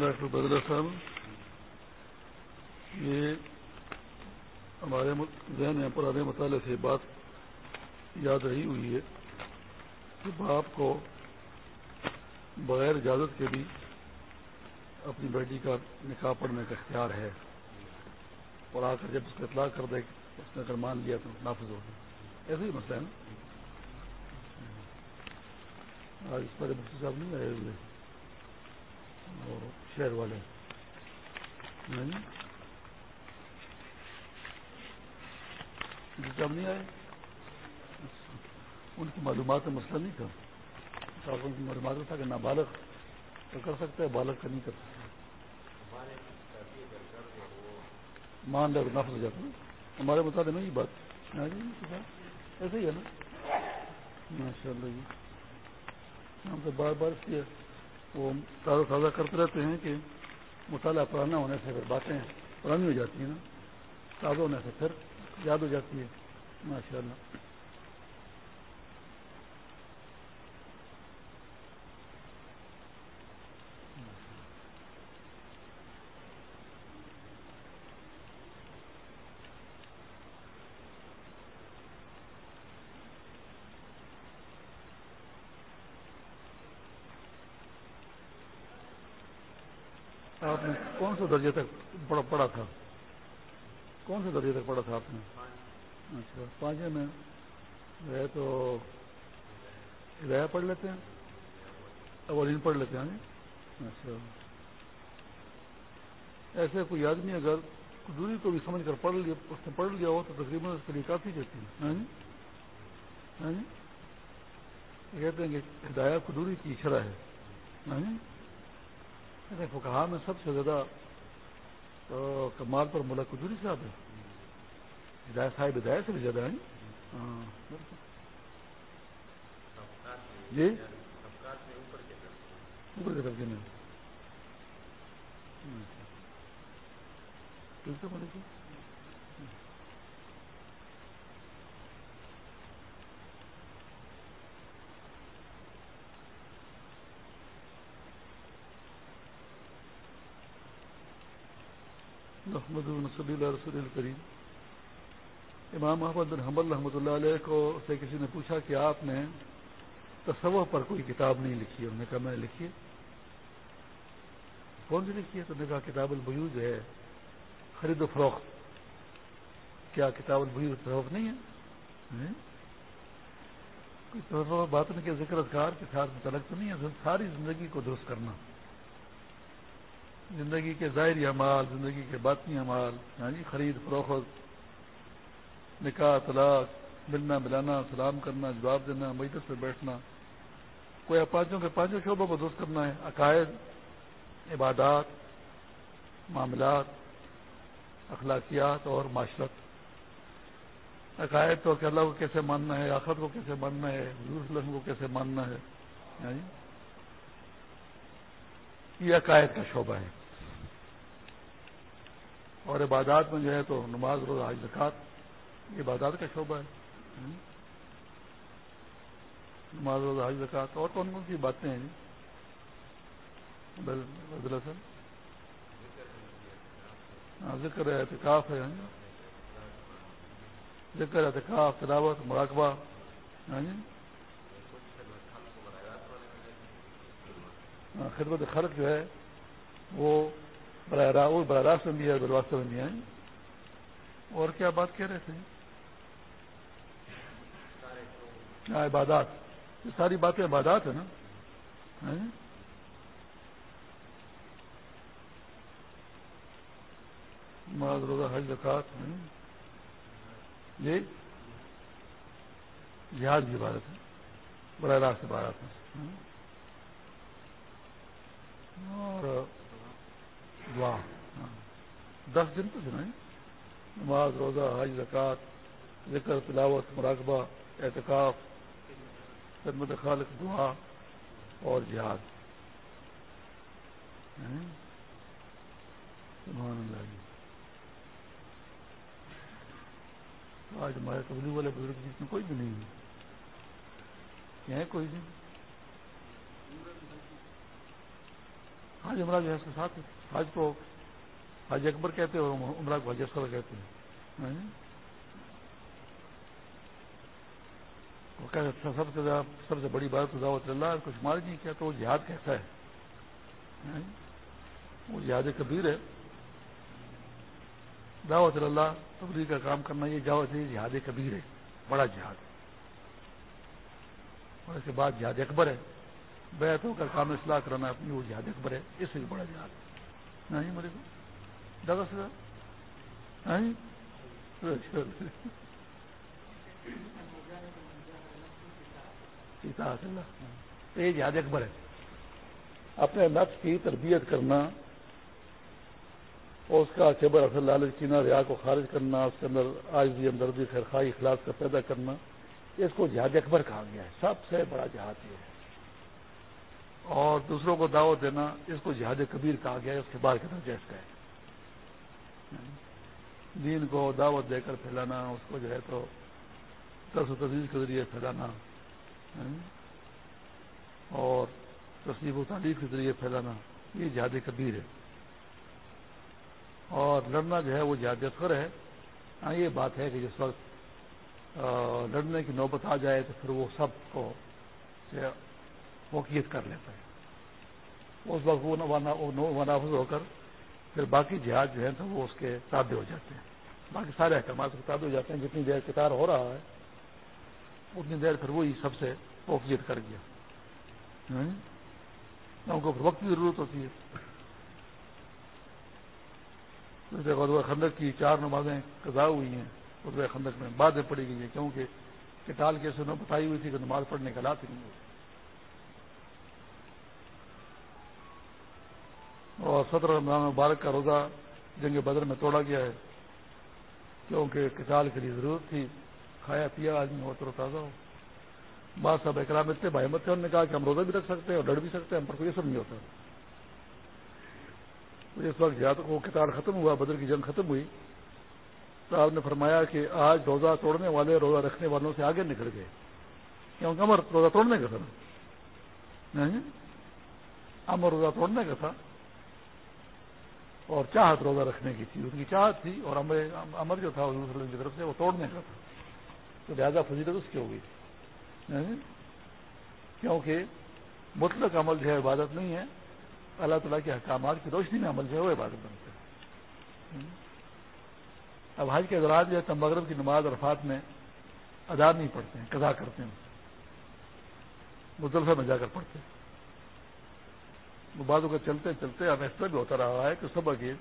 Doctor بدلا صاحب یہ ہمارے ذہن میں پرانے مطالعے سے بات یاد رہی ہوئی ہے کہ باپ کو بغیر اجازت کے بھی اپنی بیٹی کا نکاح پڑھنے کا اختیار ہے۔ اور آ کر جب اس کا اطلاع کر دے اس نے اگر مان لیا تو نافذ ہو گیا۔ ایسا ہی مسئلہ ہے نا؟ آج اس پر مفتی صاحب نہیں آئے ہوئے۔ شہر والے جب نہیں آئے ان کی معلومات کا مسئلہ نہیں تھا ان کی معلومات تھا کہ نابالغ تو کر سکتا ہے، بالغ کا نہیں کر سکتا مان لے نفس ہو جاتا ہمارے مطابق میں ہاں جی، یہ بات ایسے ہی ہے نا۔ ماشاء اللہ جی۔ ہم تو بار بار کیا وہ تازہ تازہ کرتے رہتے ہیں کہ مطالعہ پرانا ہونے سے پھر باتیں پرانی ہو جاتی ہیں نا، تازہ ہونے سے پھر یاد ہو جاتی ہے ماشاء اللہ آپ نے کون سے درجے تک پڑھا تھا؟ کون سے درجے تک پڑھا تھا آپ نے؟ اچھا پانچویں میں ہے تو ہدایہ پڑھ لیتے ہیں؟ اولین پڑھ لیتے ہیں ہاں جی؟ اچھا۔ ایسے کوئی آدمی اگر دوری کو بھی سمجھ کر پڑھ لیا، اس نے پڑھ لیا ہو تو تقریباً اس کے لیے کافی دیتی ہے ہاں جی؟ ہاں جی؟ کہتے ہیں کہ ہدایات کو دوری کی شرح ہے۔ ہاں فکہ میں سب سے زیادہ تو کمال پر ملک کجوری صاحب ہے ہدایت صاحب ہدایت سے بھی زیادہ ہیں۔ ہاں۔ جی؟ اوپر کے درجے میں ٹھیک ہے؟ محمد صلی اللہ رسول الکریم امام محمد بن حمل رحمۃ اللہ علیہ کو سے کسی نے پوچھا کہ آپ نے تصور پر کوئی کتاب نہیں لکھی؟ انہوں نے کہا، میں لکھی کون سی لکھی ہے؟ تو نے کہا، کتاب البیو جو ہے۔ خرید و فروخت۔ کیا کتاب البیو فروخت نہیں ہے؟ ہاں؟ کوئی بات نہیں کہ ذکر اذکار کے ساتھ متعلق تو نہیں ہے؟ ساری زندگی کو درست کرنا۔ زندگی کے ظاہری اعمال، زندگی کے باطنی اعمال یعنی خرید، فروخت، نکاح، طلاق، ملنا، ملانا، سلام کرنا، جواب دینا، مجلس پہ بیٹھنا، کوئی پانچوں کے پانچوں شعبوں کو درست کرنا ہے، عقائد، عبادات، معاملات، اخلاقیات اور معاشرت۔ عقائد تو کہ اللہ کو کیسے ماننا ہے آخر کو کیسے ماننا ہے، حضور وسلم کو کیسے ماننا ہے یعنی یہ عقائد کا شعبہ ہے۔ اور عبادات میں جو ہے تو نماز روز حج زکات یہ عبادات کا شعبہ ہے۔ نماز روز حج زکات اور کون کون سی باتیں ہیں؟ سر ہاں ذکر، اعتکاف ہے۔ ذکر، اعتکاف، تلاوت، مراقبہ۔ ہاں جی خدمت خرچ جو ہے، وہ براہ راست براہ راست میں بھی ہے دروازے میں بھی ہیں۔ اور کیا بات کہہ رہے تھے؟ عبادات۔ یہ ساری باتیں عبادات ہیں نا؟ ہاں؟ روزہ، حج زکات جی جہاز کی عبادت ہے، براہ راست عبادت ہے اور دعا۔ دس دن تو سنائیں نماز، روزہ، حج زکات ذکر، تلاوت، مراقبہ، اعتکاف، خدمت خالق، دعا اور جہاد۔ یعنی سبحان اللہ۔ جی آج ہمارے تبلیغ والے بزرگ جس میں کوئی بھی نہیں ہے۔ کوئی نہیں۔ حاج عمرہ جو ہے اس کے ساتھ حج کو حج اکبر کہتے ہیں اور عمرہ کو حج اصغر ہاں جی؟ کہتے ہیں۔ سب سے سب سے بڑی بات دعوت اللہ کچھ مار نہیں کیا تو وہ جہاد کیسا ہے؟ ہاں جی؟ وہ جہاد کبیر ہے۔ دعوت اللہ، تبلیغ کا کام کرنا، یہ جاوت ہے جہاد کبیر ہے۔ بڑا جہاد۔ اور اس کے بعد جہاد اکبر ہے۔ بیت ہو کر کام اصلاح کرانا اپنی وہ جہاد اکبر ہے، اس سے بھی بڑا جہاد نہیں میرے کو دعوت یہ جہاد اکبر ہے۔ اپنے نفس کی تربیت کرنا اور اس کا چبر اصل لالچ کینا ریا کو خارج کرنا، اس کے اندر آج بھی ہمدردی خیرخائی اخلاص کا پیدا کرنا، اس کو جہاد اکبر کہا گیا ہے۔ سب سے بڑا جہاد یہ ہے۔ اور دوسروں کو دعوت دینا، اس کو جہاد کبیر کہا گیا ہے اس کے بعد کا درجہ کا ہے۔ دین کو دعوت دے کر پھیلانا، اس کو جو ہے تو ترس و تجویز کے ذریعے پھیلانا ہاں۔ اور تصنیف و تعریف کے ذریعے پھیلانا، یہ جہاد کبیر ہے۔ اور لڑنا جو ہے وہ جہاد اثر ہے۔ ہاں یہ بات ہے کہ جس وقت لڑنے کی نوبت آ جائے تو پھر وہ سب کو موقعیت کر لیتا ہے اس وقت وہ منافذ ہو کر پھر باقی جہاز جو ہے تو وہ اس کے تابع ہو جاتے ہیں۔ باقی سارے احکامات کے تابع ہو جاتے ہیں۔ جتنی دیر کتار ہو رہا ہے، اتنی دیر پھر وہی سب سے موقعیت کر گیا۔ ہاں؟ ان کو وقت کی ضرورت ہوتی ہے۔ غزوہ خندق کی چار نمازیں قضا ہوئی ہیں، غزوہ خندق میں بعد میں پڑھی گئی ہیں، کیونکہ کٹال کے سنوں بتائی ہوئی تھی کہ نماز پڑھنے کا لات نہیں ہوئی اور سترہ رمضان مبارک کا روزہ جنگ بدر میں توڑا گیا ہے۔ کیونکہ کسال کے لیے ضرورت تھی۔ کھایا پیا، آدمی ہو تو تازہ ہو۔ بات صاحب اکرام اتنے بھائی مت انہوں نے کہا کہ ہم روزہ بھی رکھ سکتے ہیں اور لڑ بھی سکتے ہیں، ہم پر کوئی سب نہیں ہوتا۔ اس وقت جہاں تک وہ کتاب ختم ہوا، بدر کی جنگ ختم ہوئی، تو آپ نے فرمایا کہ آج روزہ توڑنے والے، روزہ رکھنے والوں سے آگے نکل گئے۔ کیونکہ امر روزہ توڑنے کا تھا امر روزہ توڑنے کا تھا۔ اور چاہت روزہ رکھنے کی تھی ان کی چاہت تھی اور امر امر جو تھا کی طرف سے وہ توڑنے کا تھا۔ تو لہٰذا فضیلت اس کی ہو گئی۔ یعنی کیونکہ مطلق عمل جو ہے عبادت نہیں ہے، اللہ تعالیٰ کے احکامات کی روشنی میں عمل جو ہے وہ عبادت بنتے ہیں اب حج کے دوران جو ہے مغرب کی نماز عرفات میں ادا نہیں پڑھتے ہیں، قضا کرتے ہیں۔ مزدلفہ میں جا کر پڑھتے ہیں۔ بعضوں کا چلتے چلتے اب ایسا بھی ہوتا رہا ہے کہ صبح کے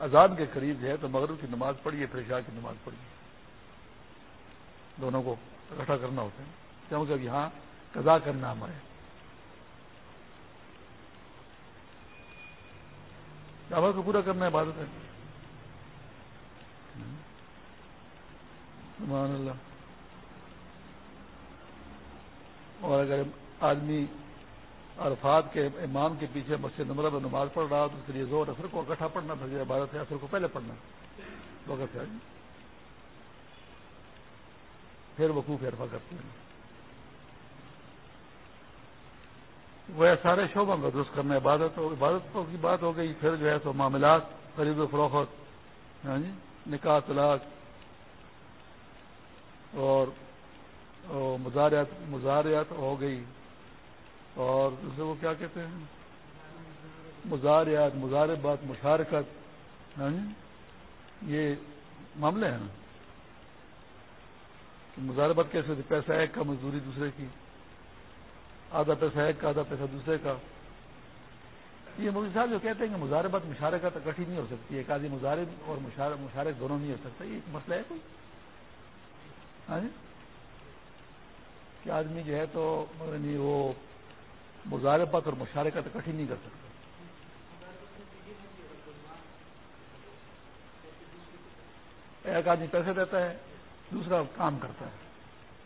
اذان کے قریب جو ہے تو مغرب کی نماز پڑھیے پھر شاہ کی نماز پڑھیے دونوں کو اکٹھا کرنا ہوتا ہے۔ کیونکہ اب مطلب یہاں قضا کرنا ہمارے۔ عمل کو پورا کرنا ہے عبادت ہے۔ اللہ۔ اور اگر آدمی عرفات کے امام کے پیچھے مسجد نمبر میں نماز پڑھ رہا تو اس کے لیے زور اثر کو اکٹھا پڑھنا تھا عبادت ہے، اثر کو پہلے پڑھنا۔ وقت ہے۔ پھر وقوف ارفا کرتے ہیں۔ وہ سارے شعبوں کا درست کرنا، عبادت ہو، عبادت کی بات ہو گئی، پھر جو ہے تو معاملات خرید و فروخت ہاں جی، نکاح، طلاق اور مزاریات مزاریات ہو گئی۔ اور دوسرے کو کیا کہتے ہیں؟ مزاریات مزاربات مشارکت یعنی یہ معاملے ہیں مزاربت کیسے پیسہ ایک کا مزدوری دوسرے کی، آدھا پیسہ ایک کا، آدھا پیسہ دوسرے کا۔ یہ مودی صاحب جو کہتے ہیں کہ مزاربت مشارکت اکٹھی نہیں ہو سکتی، ایک آدھی مزارب اور مشارک دونوں نہیں ہو سکتا یہ ایک مسئلہ ہے کوئی؟ ہاں جی کہ آدمی جو ہے تو یعنی وہ مزاربت اور مشارکت اکٹھی نہیں کر سکتا ایک آدمی پیسے دیتا ہے، دوسرا کام کرتا ہے۔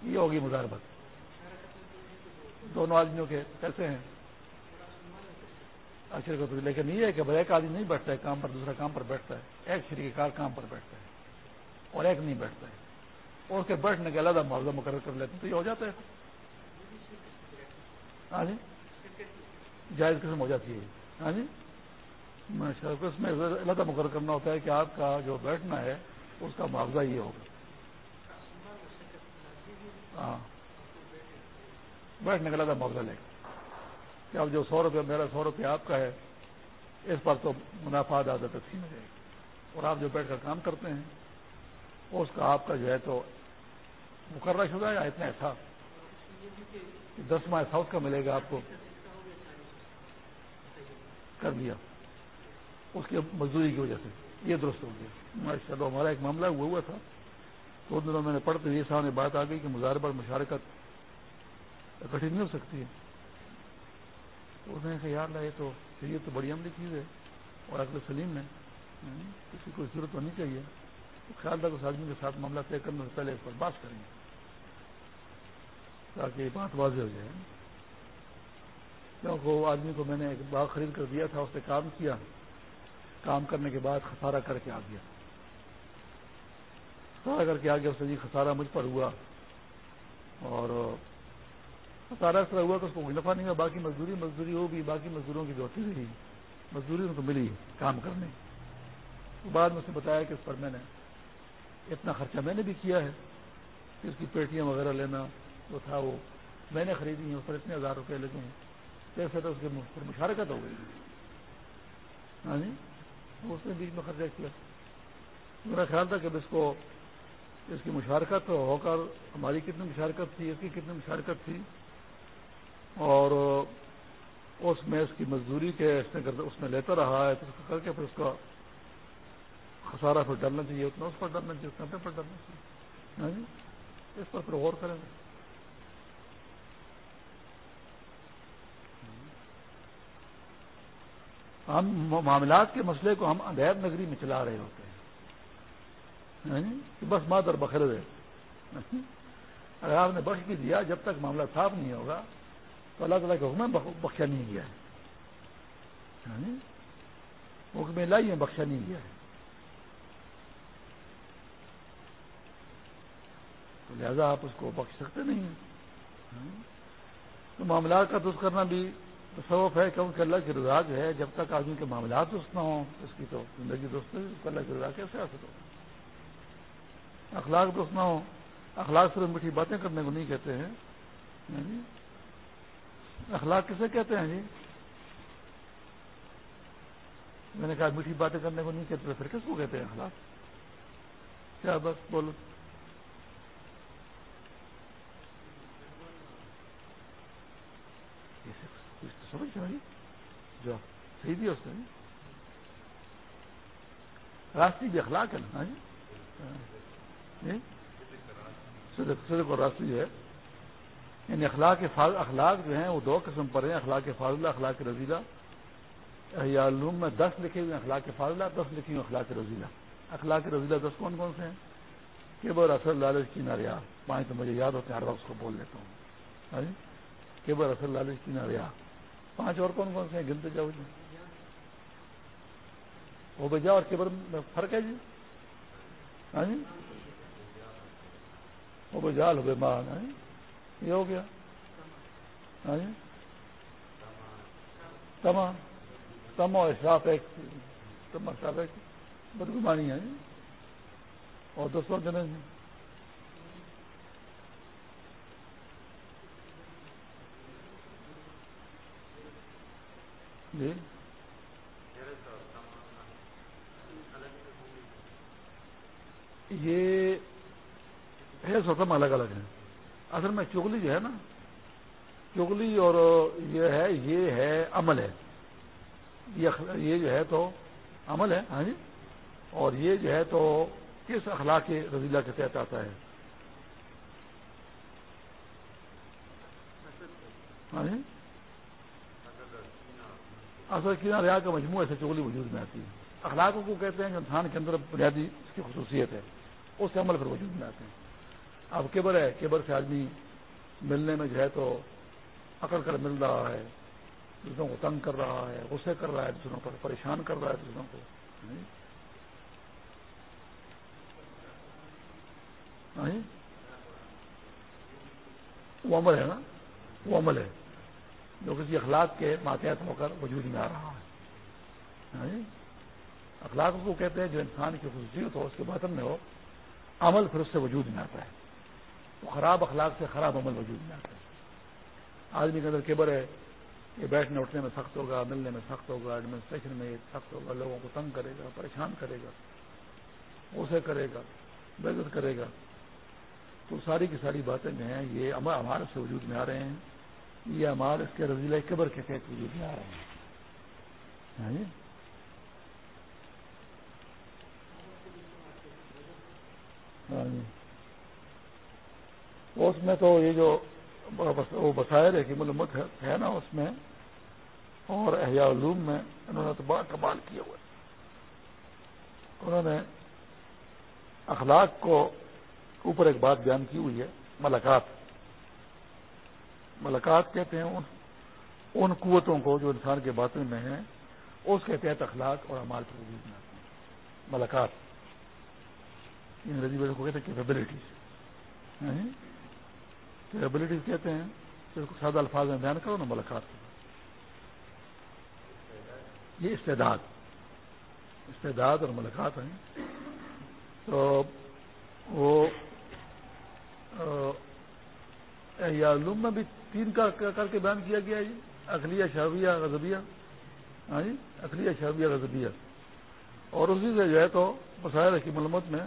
یہ ہوگی مزاربت دونوں آدمیوں کے پیسے ہیں۔ اچھا لیکن یہ ہے کہ ایک آدمی نہیں بیٹھتا ہے کام پر، دوسرا کام پر بیٹھتا ہے۔ ایک شریک کار کام پر بیٹھتا ہے اور ایک نہیں بیٹھتا ہے۔ اور اس کے بیٹھنے کا علیحدہ معاوضہ مقرر کر لیتے تو یہ ہو جاتا ہے۔ ہاں جی؟ جائز قسم ہو جاتی ہے ہاں جی؟ اس میں علیحدہ مقرر کرنا ہوتا ہے کہ آپ کا جو بیٹھنا ہے، اس کا معاوضہ یہ ہوگا۔ ہاں۔ بیٹھنے کا علیحدہ معاوضہ لے۔ گا کہ اب جو سو روپے میرا سو روپے آپ کا ہے، اس پر تو منافع زیادہ تقسیم ہو جائے گی۔ اور آپ جو بیٹھ کر کام کرتے ہیں، اس کا آپ کا جو ہے تو مقررہ شدہ یا اتنا ایسا؟ دس ماہ ایسا اس کا ملے گا آپ کو۔ کر دیا۔ اس کی مزدوری کی وجہ سے۔ یہ درست ہو گیا۔ چلو ہمارا ایک معاملہ ہوا ہوا تھا۔ دو دنوں میں نے پڑھتے یہ سامنے بات آ گئی کہ مظاہرے پر مشارکت اکٹھی نہیں ہو سکتی ہے۔ اس نے کہا، یار یہ تو یہ تو بڑی عملی چیز ہے۔ اور اگلے سلیم ہے کسی کو ضرورت ہونی چاہیے۔ تو خیال تھا اس آدمی کے ساتھ معاملہ طے کرنے سے پہلے اس پر بات کریں۔ گے تاکہ بات واضح ہو جائے۔ کیونکہ وہ آدمی کو میں نے ایک باغ خرید کر دیا تھا، اس نے کام کیا۔ کام کرنے کے بعد خسارہ کر کے آ گیا۔ خسارہ کر کے آ گیا، اس نے جی خسارہ مجھ پر ہوا۔ اور خسارہ اس طرح ہوا کہ اس کو نفع نہیں ہوا۔ باقی مزدوری مزدوری ہو بھی باقی مزدوروں کی جو ہوتی رہی۔ مزدوری ان کو ملی کام کرنے۔ بعد میں اس نے بتایا کہ اس پر میں نے اتنا خرچہ میں نے بھی کیا ہے کہ اس کی پیٹیاں وغیرہ لینا جو تھا وہ میں نے خریدی ہیں، اس پر اتنے ہزار روپے لگے ہیں۔ کیسے تو اس کے مشارکت ہو گئی۔ ہاں جی؟ اس نے بیچ میں خرچہ کیا۔ میرا خیال تھا کہ اس کو، اس کی مشارکت ہو کر ہماری کتنی مشارکت تھی، اس کی کتنی مشارکت تھی۔ اور اس میں اس کی مزدوری کے اس نے اس میں لیتا رہا ہے، تو اس کو کر کے پھر اس کا خسارہ پھر ڈالنا چاہیے، اتنا اس پر ڈالنا چاہیے، اتنا پر ڈالنا چاہیے۔ ہاں جی؟ اس پر پھر غور کریں۔ گے ہم معاملات کے مسئلے کو ہم اندھیر نگری میں چلا رہے ہوتے ہیں۔ کہ بس مات اور بخر ہے اگر آپ نے بخش بھی دیا، جب تک معاملہ صاف نہیں ہوگا، تو اللہ تعالیٰ کے حکم بخشا نہیں گیا ہے۔ حکم لائی میں بخشا نہیں گیا ہے۔ تو لہذا آپ اس کو بخش سکتے نہیں ہیں۔ تو معاملات کا درست کرنا بھی تصوف ہے کیونکہ اللہ کی رضا جو ہے، جب تک آدمی کے معاملات درست نہ ہوں، اس کی تو زندگی درست ہے اس کو اللہ کی رضا کیسے حاصل ہو؟ اخلاق درست نہ ہو اخلاق صرف میٹھی باتیں کرنے کو نہیں کہتے ہیں۔ ہاں جی؟ اخلاق کسے کہتے ہیں جی؟ میں نے کہا میٹھی باتیں کرنے کو نہیں کہتے پھر کس کو کہتے ہیں اخلاق؟ کیا بس بولو۔ سمجھ جو صحیح بھی اس میں راستی بھی اخلاق ہے نا؟ ہاں جی؟ ہاں۔ صدق اور راستی جو ہے یعنی اخلاق اخلاق جو ہیں، وہ دو قسم پر ہیں، اخلاق فاضلہ، اخلاق رضیلہ۔ یا علوم میں دس لکھے ہوئے اخلاق فاضلہ، دس لکھے ہوئے اخلاق رضیلہ۔ اخلاق رضیلہ دس کون کون سے ہیں؟ کہ بر اصل لالچ کی ناریا پانچ تو مجھے یاد ہوتے ہیں، ہر وقت کو بول لیتا ہوں۔ ہاں جی؟ کہ بر اصل لالچ کی ناریا پانچ اور کون کون سے ہیں؟ گنتے جاؤ جی۔ وہ بجا اور کیبر میں فرق ہے جی۔ ہاں جی۔ وہ بجال ہو مان ہاں جی؟ یہ ہو گیا۔ ہاں جی۔ تما تما اشراف ایک، تما اشراف ایک، بدگمانی ہے جی۔ اور دوستوں دن جی۔ یہ ہے سوتم الگ الگ ہے اصل میں چگلی جو ہے نا چگلی اور یہ ہے یہ ہے عمل ہے۔ یہ جو ہے تو عمل ہے ہاں جی۔ اور یہ جو ہے تو کس اخلاق کے رضیلہ کے تحت آتا ہے۔ ہاں جی۔ اصل کی ریا کا مجموعہ سے چگلی وجود میں آتی ہے اخلاقوں کو کہتے ہیں کہ انسان کے اندر بنیادی اس کی خصوصیت ہے، اس سے عمل پھر وجود میں آتے ہیں۔ اب کیبر ہے کیبر سے آدمی ملنے میں جو ہے تو اکڑ کر مل رہا ہے، دوسروں کو تنگ کر رہا ہے، غصے کر رہا ہے، دوسروں پر پریشان کر رہا ہے، دوسروں کو۔ وہ عمل ہے نا؟ وہ عمل ہے۔ جو کسی اخلاق کے ماتحت ہو کر وجود میں آ رہا ہے۔ یعنی اخلاق کو کہتے ہیں جو انسان کی خصوصیت ہو، اس کے باطن میں ہو، عمل پھر اس سے وجود میں آتا ہے۔ تو خراب اخلاق سے خراب عمل وجود میں آتا ہے۔ آدمی کے اندر کیبر ہے یہ بیٹھنے، اٹھنے میں سخت ہوگا، ملنے میں سخت ہوگا ایڈمنسٹریشن میں سخت ہوگا، لوگوں کو تنگ کرے گا، پریشان کرے گا اسے کرے گا بےزت کرے گا۔ تو ساری کی ساری باتیں جو ہیں، یہ ہمارے سے وجود میں آ رہے ہیں۔ یہ ہمارے اس کے رضیلا قبر کے تحت وجود میں آ رہے ہیں جی؟ ہاں جی۔ اس میں تو یہ جو وہ بسائر ہے کہ ملمت ہے نا اس میں، اور احیاء علوم میں انہوں نے تو بڑا کمال کیا ہوا انہوں نے اخلاق کو اوپر ایک بات بیان کی ہوئی ہے، ملاقات۔ ملاقات کہتے ہیں، ان ان قوتوں کو جو انسان کے باطن میں ہیں، اس کے تحت اخلاق اور امال کی وجود میں آتے ہیں۔ ملاقات۔ یعنی انگریزی میں کو کہتے ہیں کیپیبلٹیز یعنی کیپیبلٹیز کہتے ہیں اس کو سادہ الفاظ میں بیان کرو نا، ملاقات یہ استعداد۔ استعداد اور ملاقات ہیں۔ تو وہ علوم میں بھی تین کا کر کے بیان کیا گیا جی۔ اخلیہ شاویہ غزبیہ ہاں جی اخلیہ شاویہ غزبیہ اور اسی سے جو ہے تو مسائل کی ملمت میں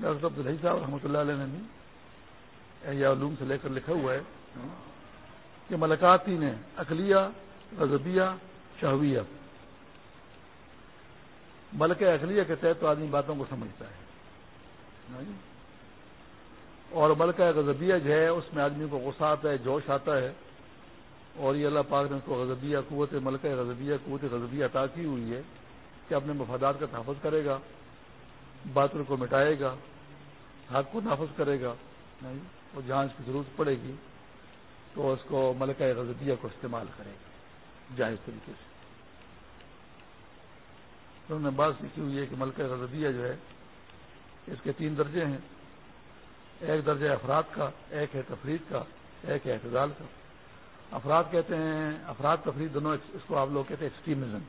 ڈاکٹر عبدالحی صاحب رحمۃ اللہ علیہ نے بھی علوم سے لے کر لکھا ہوا ہے کہ ملکات تین ہیں اخلیہ غزبیہ شہویہ بلکہ اخلیہ کے تحت تو آدمی باتوں کو سمجھتا ہے۔ ہاں جی۔ اور ملکہ غزبیہ جو ہے، اس میں آدمی کو غصہ آتا ہے، جوش آتا ہے۔ اور یہ اللہ پاک نے اس کو غزبیہ قوت ملکہ غزبیہ قوت غزبیہ عطا کی ہوئی ہے کہ اپنے مفادات کا تحفظ کرے گا، باطل کو مٹائے گا، حق کو نافذ کرے گا۔ اور جہاں اس کی ضرورت پڑے گی، تو اس کو ملکہ غزبیہ کو استعمال کرے گا۔ جائز طریقے سے۔ انہوں نے بات لکھی ہوئی ہے کہ ملکہ غزبیہ جو ہے، اس کے تین درجے ہیں۔ ایک درجہ افراد کا، ایک ہے تفریح کا، ایک ہے اعتدال کا۔ افراد کہتے ہیں، افراد تفریح دونوں اس کو آپ لوگ کہتے ہیں ایکسٹریمزم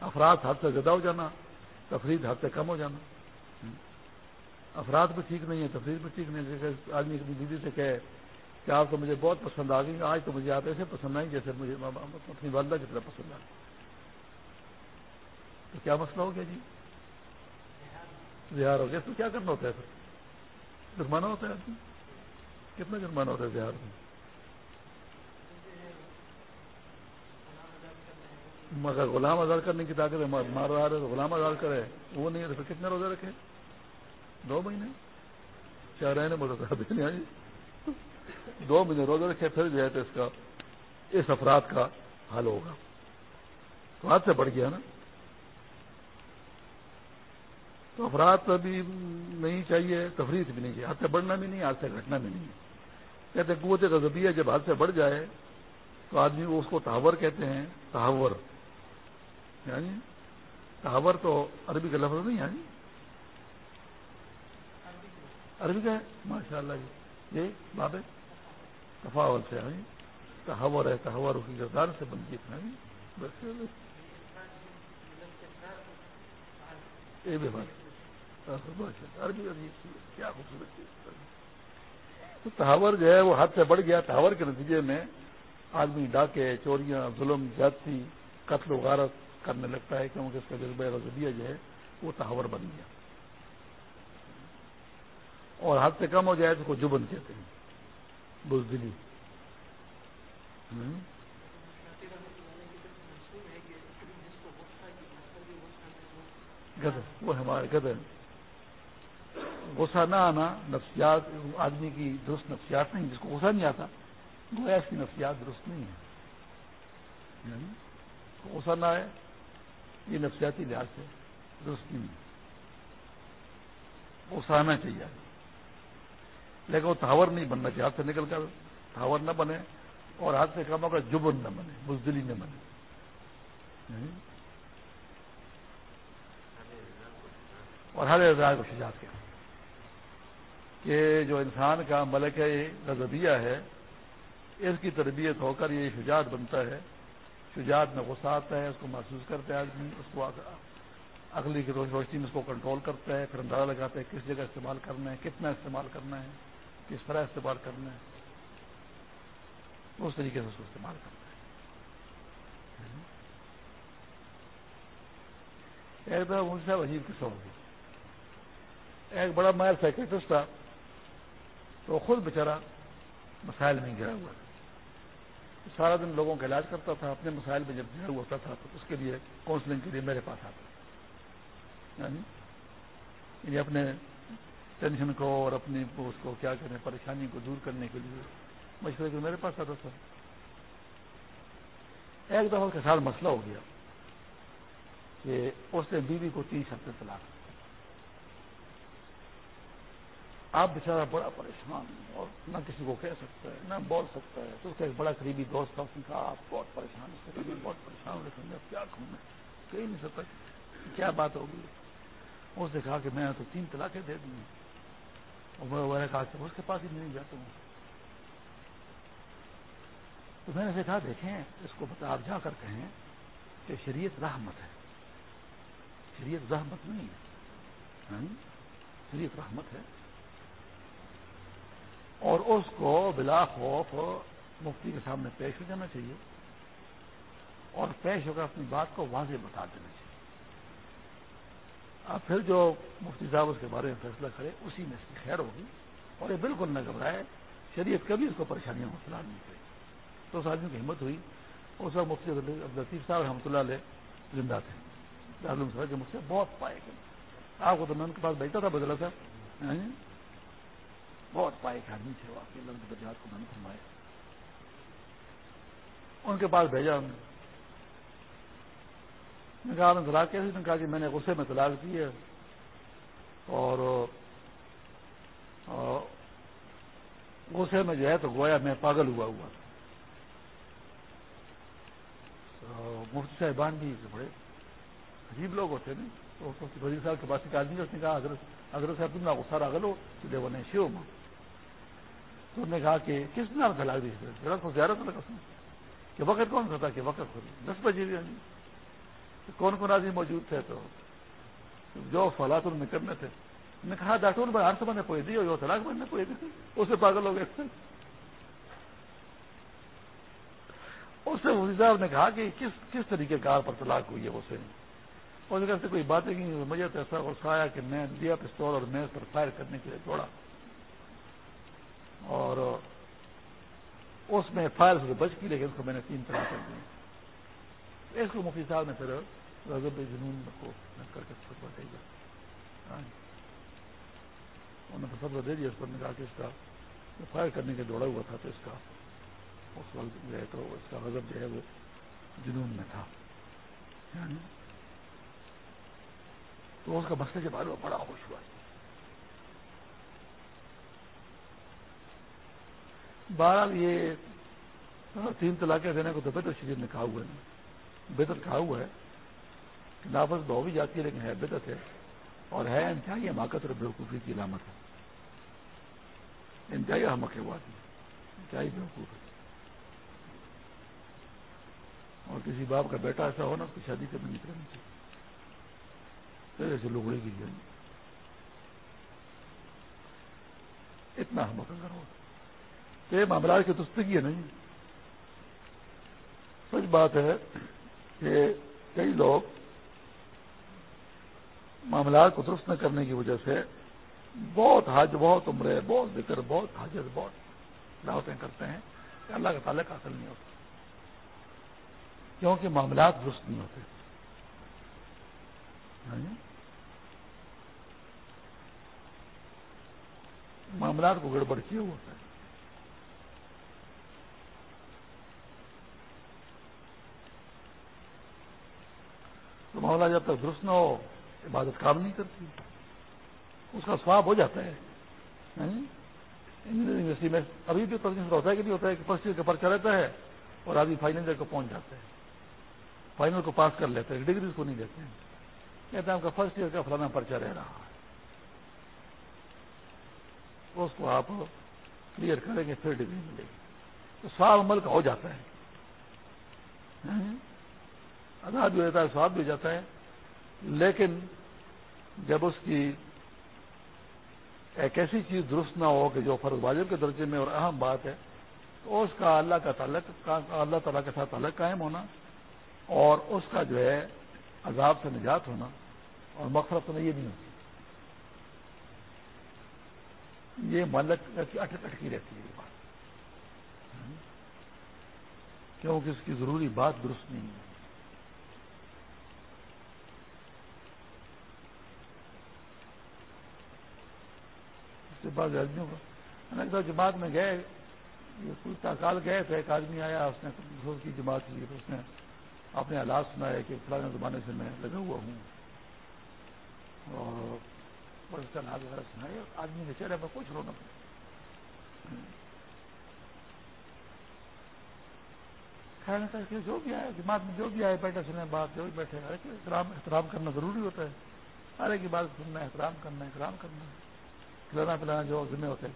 افراد حد سے زیادہ ہو جانا تفریح حد سے کم ہو جانا۔ افراد بھی ٹھیک نہیں ہے تفریح بھی ٹھیک نہیں ہے آدمی اپنی دیدی سے کہے کہ آپ تو مجھے بہت پسند آ گئی، آج تو مجھے آپ ایسے پسند آئی جیسے مجھے اپنی والدہ کی طرح پسند آ گئی۔ تو کیا مسئلہ ہو گیا جی؟ زہار ہو گیا تو کیا کرنا ہوتا ہے پھر؟ جرمانہ ہوتا ہے آدمی؟ کتنا جرمانہ ہوتا ہے زہار میں؟ مگر غلام آزاد کرنے کی طاقت ہے، مار رہا ہے تو غلام آزاد کرے، وہ نہیں ہے تو پھر کتنے روزے رکھے؟ دو مہینے؟ چار رہنے بولے دو مہینے روزے رکھے، پھر جو ہے تو اس کا، اس افراد کا حل ہوگا۔ تو ہاتھ سے بڑھ گیا نا۔ تو افراد بھی نہیں چاہیے، تفریح بھی نہیں چاہیے۔ ہاتھ سے بڑھنا بھی نہیں، ہاتھ سے گھٹنا بھی نہیں۔ ہے کہتے قوت غذبیہ جب ہاتھ سے بڑھ جائے تو آدمی اس کو تحور کہتے ہیں، تحور۔ یعنی تحور تو عربی کا لفظ نہیں ہے یعنی عربی کا ہے؟ ماشاء اللہ جی۔ یہ باب تفاور سے یعنی تحور ہے، تحور کی کردار سے بنتی ہے یعنی یہ بھی بات۔ کیا خوبصورت تو جو ہے وہ حد سے بڑھ گیا تحور کے نتیجے میں آدمی ڈاکے، چوریاں، ظلم جاتی قتل و غارت کرنے لگتا ہے کیونکہ اس کا جذبہ رضبیہ جو ہے وہ تحور بن گیا۔ اور حد سے کم ہو جائے تو کو جبن کہتے ہیں، بزدلی۔ گدر، وہ ہمارے گدر۔ غصہ نہ آنا، نفسیات، آدمی کی درست نفسیات نہیں، جس کو غصہ نہیں آتا گویا اس کی نفسیات درست نہیں ہے یعنی غصہ نہ آئے، یہ نفسیاتی لحاظ سے درست نہیں ہے۔ غصہ آنا چاہیے۔ لیکن وہ تھاور نہیں بننا چاہیے، ہاتھ سے نکل کر تھاور نہ بنے اور ہاتھ سے کام ہوگا جبن نہ بنے، بزدلی نہ بنے۔ یعنی اور ہر اعزاز کو شجاعت کے کہ جو انسان کا ملک رضبیہ ہے، اس کی تربیت ہو کر یہ شجاعت بنتا ہے۔ شجاعت میں غصہ آتا ہے، اس کو محسوس کرتا ہے آدمی، اس کو اگلی کی روشنی میں اس کو کنٹرول کرتا ہے، پھر اندازہ لگاتا ہے کس جگہ استعمال کرنا ہے، کتنا استعمال کرنا ہے، کس طرح استعمال کرنا ہے۔ اس طریقے سے اس کو استعمال کرنا ہے۔ ایک دفعہ مجھ سے عجیب قصہ ہوگی ایک بڑا مائر سائکٹرسٹ تھا۔ تو خود بیچارہ مسائل میں گرا ہوا تھا۔ سارا دن لوگوں کا علاج کرتا تھا اپنے مسائل میں جب گرا ہوا ہوتا تھا تو اس کے لیے کاؤنسلنگ کے لیے میرے پاس آتا یعنی, اپنے ٹینشن کو اور اپنی اس کو کیا کریں پریشانی کو دور کرنے کے لیے مشورے کے میرے پاس آتا تھا۔ ایک دفعہ کے ساتھ مسئلہ ہو گیا کہ اس نے بیوی کو تیس ہفتے طلاق آپ بیچارہ بڑا پریشان اور نہ کسی کو کہہ سکتا ہے، نہ بول سکتا ہے۔ تو اس کا ایک بڑا قریبی دوست تھا، اس نے کہا، آپ بہت پریشان اس سے بہت پریشان ہو رہے کیا کہوں میں؟ کہہ نہیں سکتا کیا بات ہوگی۔ اس نے کہا کہ میں تو تین طلاقیں دے دی اور میں نے کہا کہ اس کے پاس ہی نہیں جاتا ہوں۔ تو میں نے اسے کہا، دیکھیں، اس کو بتا، آپ جا کر کہیں کہ شریعت رحمت ہے۔ شریعت رحمت نہیں ہے۔ ہاں؟ شریعت رحمت ہے۔ اور اس کو بلا خوف مفتی کے سامنے پیش ہو جانا چاہیے اور پیش ہو کر اپنی بات کو واضح بتا دینا چاہیے۔ اب پھر جو مفتی صاحب اس کے بارے میں فیصلہ کرے، اسی میں اس کی خیر ہوگی اور یہ بالکل نہ گھبرائے، شریعت کبھی اس کو پریشانیاں مسئلہ نہیں کرے تو اس آدمی کی ہمت ہوئی۔ اس وقت مفتی عبد عبدالطیف صاحب رحمۃ اللہ علیہ زندہ تھے۔ دارالعلوم کے مجھ سے بہت پائے گئے۔ آپ کو تو میں ان کے پاس بیٹھا تھا بدلا صاحب۔ ہاں جی؟ بہت پائے کے آدمی تھے واقعی اللہ کے درجات کو میں نے فرمایا ان کے پاس بھیجا ہم نے۔ کہا میں طلاق کیسے نے کہا کہ میں نے غصے میں طلاق دی ہے۔ اور غصے میں جو ہے تو گویا میں پاگل ہوا ہوا۔ تھا مفتی صاحبان بھی بڑے عجیب لوگ ہوتے ہیں۔ تو وزیر صاحب کے پاس ایک آدمی اس نے کہا، حضرت حضرت صاحب، تم نہ غصہ راگل ہو تو دے وہ نہیں شیو ماں تو نے کہا کہ کس نے آپ ہلاک دی ذرا کو زیادہ لگا سن کہ وقت کون سا تھا کہ وقت خود دس بجے بھی آئی کون کون آدمی موجود تھے تو؟ جو فالات ان میں کرنے تھے نے کہا، ڈاکٹر میں ہر سمے نے پوئی دی اور طلاق میں نے پوئی دی۔ اس سے پاگل ہو گئے۔ تھے اس سے وزیر صاحب نے کہا کہ کس کس طریقے کار پر طلاق ہوئی ہے اسے اور سے کوئی باتیں نہیں مجھے تو ایسا غصہ آیا کہ میں دیا پستول اور میز پر فائر کرنے کے لیے دوڑا۔ اور اس میں فائر سے بچ کی لیکن اس کو میں نے تین طرح کر دی۔ اس کو مفتی صاحب نے پھر رضب جنون کو کر کے فتوا دے گا ہاں۔ انہوں نے فتوا دے دیا، اس پر نے کہا کہ اس کا فائر کرنے کے دوڑا ہوا تھا، تو اس کا اس وقت جو ہے تو اس کا غضب جو ہے وہ جنون میں تھا۔ یعنی تو اس کا مسئلہ کے بارے میں بڑا خوش ہوا۔ بہرحال یہ تین طلاقیں دینے کو تو بہتر شریف نے کہا ہوا ہے۔ بہتر کہا ہوا ہے کہ نافذ بہو بھی جاتی ہے، لیکن ہے بہتر ہے۔ اور ہے انتہائی حماقت اور بیوقوفی کی علامت ہے۔ انتہائی حمق ہوا تھی انتہائی بیوقوف ہے۔ اور کسی باپ کا بیٹا ایسا ہونا اس کی شادی کرنے نہیں۔ کرنی چاہیے پہلے لوگڑے کی جائیں۔ اتنا ہم اگر ہو یہ معاملات کی دستگی ہے نہیں۔ سچ بات ہے کہ کئی لوگ معاملات کو درست نہ کرنے کی وجہ سے بہت حج، بہت عمرے، بہت ذکر، بہت حاجت بہت دعوتیں کرتے ہیں کہ اللہ کا تعلق حاصل نہیں ہوتا۔ کیونکہ معاملات درست نہیں ہوتے۔ یعنی معاملات کو گڑبڑ کیا ہوتا ہے؟ تو معاملہ جب تک درست نہ ہو، عبادت کام نہیں کرتی۔ اس کا سواب ہو جاتا ہے۔ ہاں؟ انجینئرنگ یونیورسٹی میں ابھی بھی پرسنس ہوتا ہے کہ نہیں ہوتا ہے کہ فرسٹ ایئر کا پرچہ رہتا ہے اور ابھی فائنل ایئر کو پہنچ جاتا ہے۔ فائنل کو پاس کر لیتے ہیں ڈگری کو نہیں دیتے ہیں۔ کہتے ہیں آپ کا فرسٹ ایئر کا فلانا پرچہ رہ رہا ہے۔ اس کو آپ کلیئر کریں گے، پھر ڈگری ملے گی۔ تو سال عمل کا ہو جاتا ہے۔ ہاں؟ آزاد بھی ہو جاتا ہے، سواد بھی ہو جاتا ہے۔ لیکن جب اس کی ایک ایسی چیز درست نہ ہو کہ جو فرض واجب کے درجے میں اور اہم بات ہے، تو اس کا اللہ کا تعلق، اللہ تعالیٰ کے ساتھ تعلق قائم ہونا اور اس کا جو ہے عذاب سے نجات ہونا اور مقصد میں یہ نہیں ہوتی یہ ملک اٹکی رہتی ہے یہ بات۔ کیونکہ اس کی ضروری بات درست نہیں ہے۔ اس کے بعد آدمیوں کو جماعت میں گئے کوئی تاکال گئے، تو ایک آدمی آیا، اس نے کی جماعت کی تو اس نے اپنے حالات سنائے کہ فلاں زمانے سے میں لگا ہوا ہوں۔ اور اس کا نام وغیرہ سنائے آدمی کے چہرے پر کچھ رونا خیال کہ جو بھی آئے دماغ میں جو بھی آئے، بیٹھے سنیں، بات جو بھی بیٹھے، احترام احترام کرنا ضروری ہوتا ہے۔ ارے کی بات سننا، احترام کرنا احترام کرنا۔ ہے کھلانا پلانا جو ذمہ ہوتے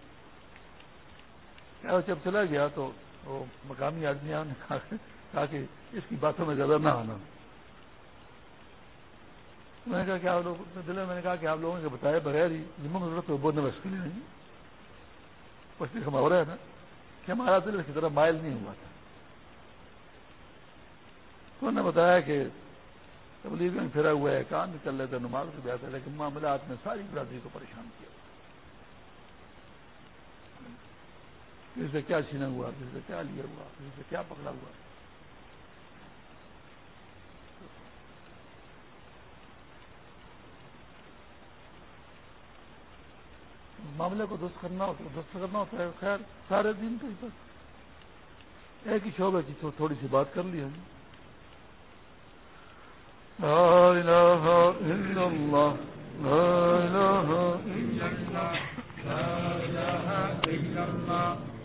جب چلا گیا تو وہ مقامی آدمی نے کہا کہ اس کی باتوں میں زیادہ نہ آنا۔ میں نے کہا کہ آپ لوگ دل میں نے کہا کہ آپ لوگوں کے بتائے بغیر ہی ذمہ ضرورت ہے بولنے میں اس کے لیے نہیں؟ کچھ ہم ہو رہا ہے نا کہ ہمارا دل اس کی طرح مائل نہیں ہوا تھا۔ تو نے بتایا کہ تبلیغ میں پھرا ہوا ہے کام بھی کر لیتے نماز بھی بیاتا لیکن معاملات میں ساری برادری کو پریشان کیا۔ کسی سے کیا چھینا ہوا؟ کسی سے کیا لیا ہوا؟ کسی سے کیا پکڑا ہوا؟ معاملے کو درست کرنا ہوتا ہے، درست کرنا ہوتا ہے۔ خیر، سارے دن تو بس ایک ہی شعبے کی تھوڑی سی بات کر لی ہم لا إله إلا الله لا إله إلا الله لا إله إلا الله